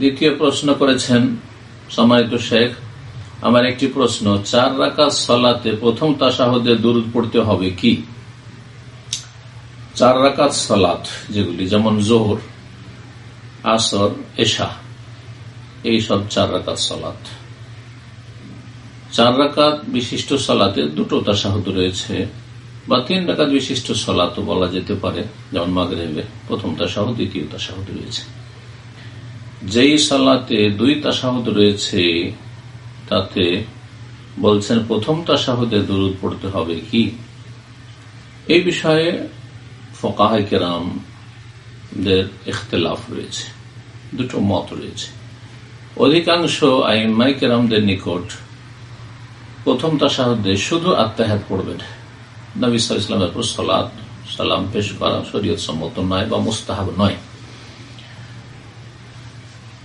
দ্বিতীয় প্রশ্ন করেছেন সম্মানিত শেখ, আমার একটি প্রশ্ন, চার রাকাত সলাতে প্রথম তাসাহদে দূরত পড়তে হবে কি? চার রাকাত সলাত যেগুলি, যেমন জোহর, আসর, এশা, এই সব চার রাকাত সলাত। চার রাকাত বিশিষ্ট সলাতে দুটো তাসাহদ রয়েছে বা তিন রাকাত বিশিষ্ট সলাত বলা যেতে পারে, যেমন মাগরেবে প্রথম তাসাহ দ্বিতীয় তাসাহদ রয়েছে। যেই সালাতে দুই তাসাহদ রয়েছে, তাতে বলছেন প্রথম তাসাহদে দূরত পড়তে হবে কি? এই বিষয়ে ফকাহাই কেরামদের ইখতলাফ রয়েছে, দুটো মত রয়েছে। অধিকাংশ আইমাই কেরামদের নিকট প্রথম তাসাহদে শুধু আত্মাহাত পড়বেন। নবী ইসলামের উপর সালাম পেশ করা শরীয়ত সম্মত নয় বা মুস্তাহাব নয়।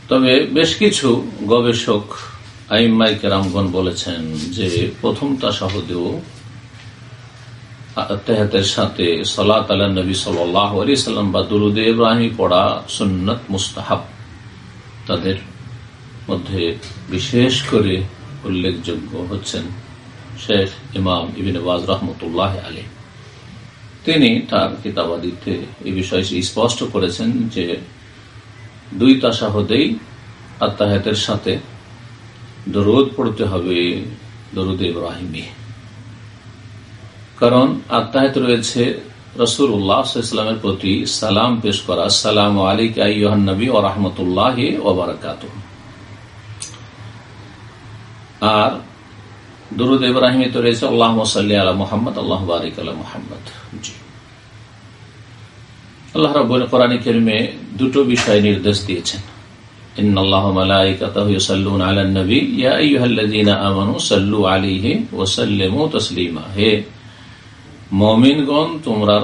তবে বেশ কিছু গবেষক আইমাই কেরামগণ বলেছেন যে প্রথম তাসাহদেও তেহাতের সাথে সলাত আল্লাহ নবী সাল্লাম বা দুরুদে ইব্রাহিম পড়া সুন্নত মুস্তাহাব। তাদের মধ্যে বিশেষ করে উল্লেখযোগ্য হচ্ছেন শেখ ইমাম ইবিনবাজ রহমতুল্লাহ আলী তিনি তার কিতাবাদিতে এই বিষয়ে স্পষ্ট করেছেন যে দুই তাসাহদেই আত্মাহাতের সাথে দরুদ পড়তে হবে দরুদ ইব্রাহিমী কারণ আত্মাহাত রয়েছে রসুল উল্লাহামের প্রতি সালাম পেশ করা, সালাম আলিক নবী ও রহমতুল্লাহ ওবরাকাত আর দরুদ ইব্রাহিমে তো রয়েছে আল্লাহ সাল্লি আলা মোহাম্মদ, আল্লাহ বারিক আলা মোহাম্মদ। জি। আল্লাহ রব কোরআন কেরিমে দুটো বিষয় নির্দেশ দিয়েছেন। তোমরা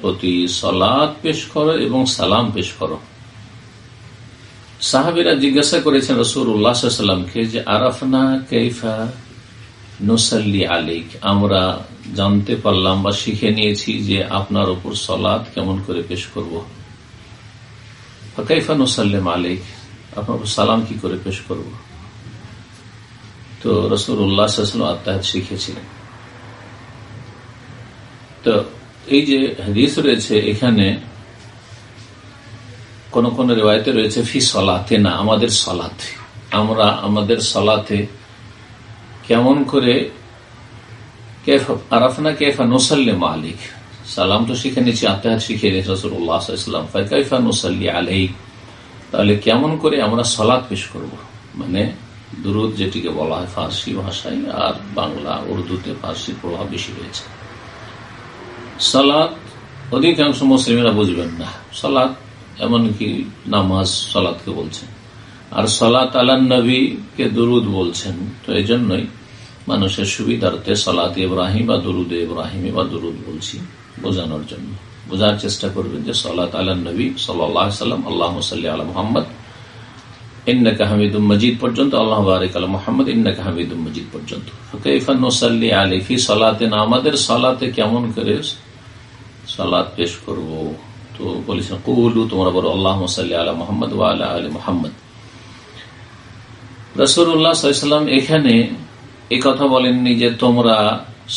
প্রতি সলাদ পেশ করো এবং সালাম পেশ করো। সাহাবিরা জিজ্ঞাসা করেছেন রসুল উল্লাহামকে যে, আরাফনা কেফা নুসাল্লি আলিক আমরা জানতে পারলাম বা শিখে নিয়েছি যে আপনার ওপর সলাদ কেমন করে পেশ করব। কাইফা নুসাল্লিম আলিক আপনার সালাম কি করে পেশ করব? তো রসুল উল্লাহাম আত্মাহাত শিখেছিলেন। তো এই যে হাদিস রয়েছে, এখানে কোন কোন রেওয়ায়তে রয়েছে, ফি সলাতে, না, আমাদের সলাতে। আমরা আমাদের সলাতে কেমন করে আরাফনা কেফা নোসাল্লে মালিক? সালাম তো শিখে নিচ্ছি আত্মাহাত শিখে নিয়েছি রসুল্লাহাম ফাইফা নোসাল্লি আলহিক তাহলে কেমন করে আমরা সলাদ পেশ করব? মানে দুরুদ যেটিকে বলা হয় ফার্সি ভাষায়, আর বাংলা, উর্দুতে ফার্সির প্রভাব বেশি রয়েছে। সালাদ অধিকাংশ মুসলিমেরা বুঝবেন না। সালাদ এমনকি নামাজ সলাদকে বলছেন। আর সলাত আলান নবীকে দুরুদ বলছেন, তো এই জন্যই মানুষের সুবিধার্থে সলাত ইব্রাহিম বা দুরুদ ইব্রাহিমী বা দুরুদ বলছি বোঝানোর জন্য। বোঝার চেষ্টা করবেন যে সলাত আলান নবী সাল্লাম আল্লাহ সাল্লি আলা মোহাম্মদ, ইন্নাকা হামিদুম মজিদ পর্যন্ত, আল্লাহ বারিক আলা মোহাম্মদ, ইন্নাকা হামিদুম মজিদ পর্যন্ত। ফকাইফান্নসাল্লি আলিফি সলাতে না আমাদের সলাতে কেমন করে সলাদ পেশ করব? তো বলেছেন, কুলু, তোমরা বলো আল্লাহ সাল্লি আলা মোহাম্মদ ওয়া আলা আলী মোহাম্মদ। রসুল্লাহাম এখানে এই কথা বলেননি যে তোমরা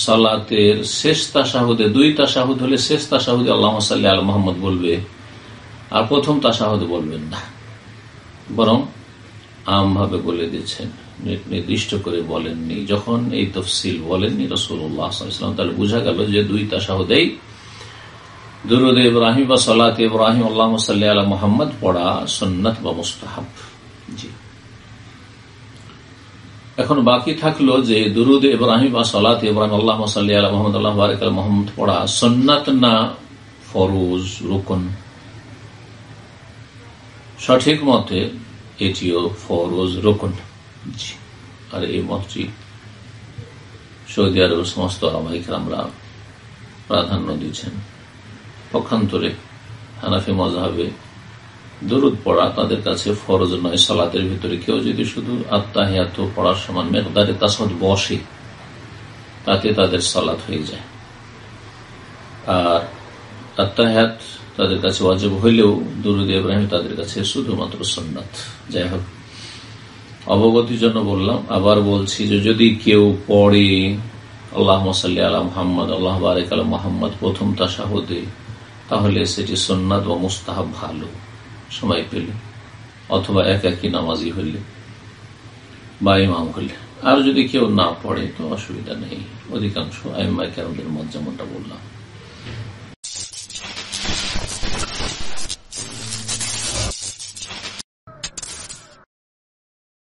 সালাতের শেষ তাসাহুদে দুই তাসাহুদ হলে শেষ তাসাহুদে আল্লাহ সাল্লি আল মোহাম্মদ বলবে আর প্রথম তাসাহুদে বলবেন না। বরং আমভাবে বলে দিয়েছেন নির্দিষ্ট করে বলেননি। যখন এই তফসিল বলেননি রসুল্লাহাম তাহলে বোঝা গেল যে দুই তাসাহুদেই দুরুদ ইব্রাহিম বা সালাত ইব্রাহিম আল্লাহ সাল্লি আলা মোহাম্মদ পড়া সন্ন্যত বা মুস্তাহাব। জি। এখন বাকি থাকল যে দুরুদ ইব্রাহিম বা সলাত ইব্রাহিম আল্লাহ সাল্লি আলা মোহাম্মদ আল্লাহ বারিক আল মোহাম্মদ পড়া সন্ন্যত না ফরোজ, রুকন। সঠিক মতে এটিও ফরোজ, রোকন। আর এই মতটি সৌদি আরবের সমস্ত আমরা প্রাধান্য দিচ্ছেন পক্ষান্তরে হানাফি মজাবে দরুদ পড়া তাদের কাছে ফরজ নয়, সালাতের ভিতরে কেউ যদি শুধু আত্মাহিয়াত পড়ার সমান মেঘদারে তাসদ বসে, তাতে তাদের সালাত হয়ে যায়। আর আত্মাহাত তাদের কাছে অজব হইলেও দুরুদ ইব্রাহিম তাদের কাছে শুধুমাত্র সন্ন্যত যাই হোক, অবগতির জন্য বললাম, আবার বলছি যে যদি কেউ পড়ে আল্লাহ মসাল্লি আলা মোহাম্মদ, আল্লাহ বারেক আলা মোহাম্মদ, প্রথম তাসাহদে, তাহলে সেটি সন্ন্যাদ বা মুস্তাহাব ভালো। সময় পেলে অথবা এক একই নামাজি হইলে বা ইমাম হইলে। আর যদি কেউ না পড়ে, তো অসুবিধা নেই। অধিকাংশ আইমাই কেন মত যেমনটা বললাম।